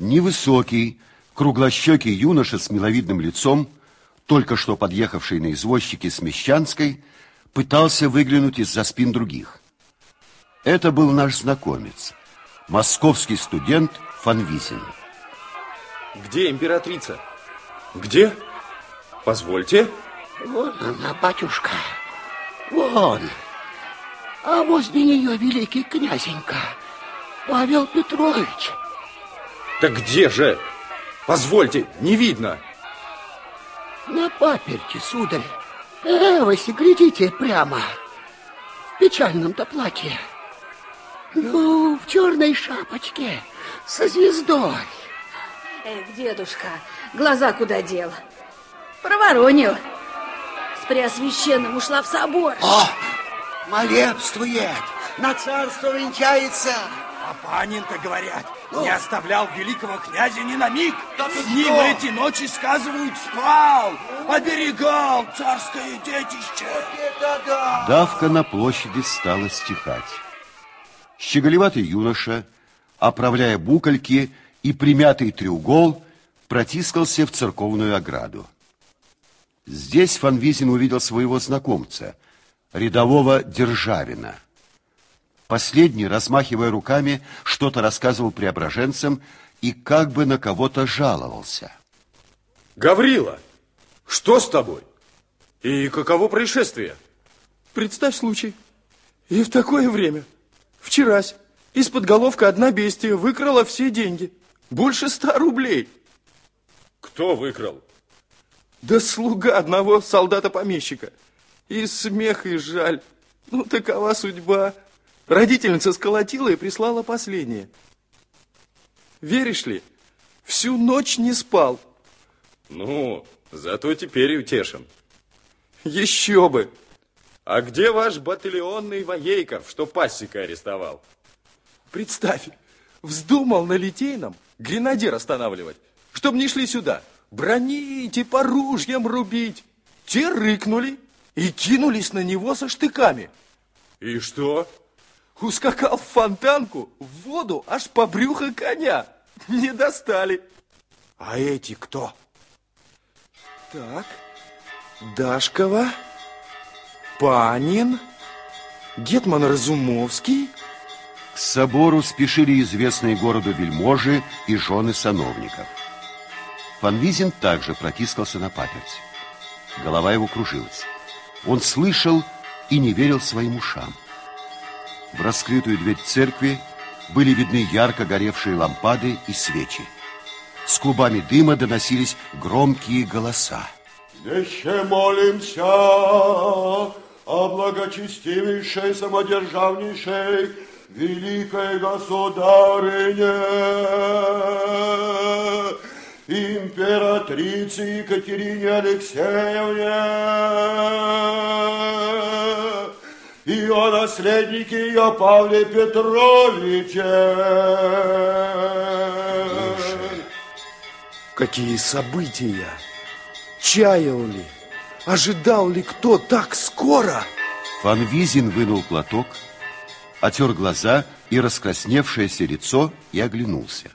Невысокий, круглощекий юноша с миловидным лицом, только что подъехавший на извозчике с Мещанской, пытался выглянуть из-за спин других. Это был наш знакомец, московский студент Фанвизин. Где императрица? Где? Позвольте. Вон она, батюшка. Вон. А возле нее великий князенька Павел Петрович. Так где же? Позвольте, не видно. На паперти, сударь. Эвоси, глядите прямо. В печальном-то платье. Ну, в черной шапочке со звездой. Эх, дедушка, глаза куда дел? Проворонил. С Преосвященным ушла в собор. О, молебствует, на царство венчается. А Панин-то, говорят, не оставлял великого князя ни на миг. Да С ним что? эти ночи, сказывают, спал, оберегал царское детище. Давка на площади стала стихать. Щеголеватый юноша, оправляя букольки и примятый треугол, протискался в церковную ограду. Здесь Фанвизин увидел своего знакомца, рядового Державина. Последний, размахивая руками, что-то рассказывал преображенцам и как бы на кого-то жаловался. Гаврила, что с тобой? И каково происшествие? Представь случай. И в такое время. Вчерась из-под головка одна бестия выкрала все деньги. Больше ста рублей. Кто выкрал? Да слуга одного солдата-помещика. И смех, и жаль. Ну, такова судьба. Родительница сколотила и прислала последнее. Веришь ли, всю ночь не спал. Ну, зато теперь утешен. Еще бы. А где ваш батальонный воейков, что пассика арестовал? Представь, вздумал на Литейном гренадер останавливать, чтобы не шли сюда. Бронить и по ружьям рубить. Те рыкнули и кинулись на него со штыками. И что? Ускакал в фонтанку, в воду, аж по брюхо коня. Не достали. А эти кто? Так, Дашкова, Панин, Гетман Разумовский. К собору спешили известные городу вельможи и жены сановников. Фанвизин также протискался на паперть. Голова его кружилась. Он слышал и не верил своим ушам. В раскрытую дверь церкви были видны ярко горевшие лампады и свечи. С клубами дыма доносились громкие голоса. Еще молимся о благочестивейшей, самодержавнейшей, великой государыне, императрице Екатерине Алексеевне и о наследнике ее Павле Петровиче. Какие события! Чаял ли? Ожидал ли кто так скоро? Фанвизин вынул платок, отер глаза и раскрасневшееся лицо и оглянулся.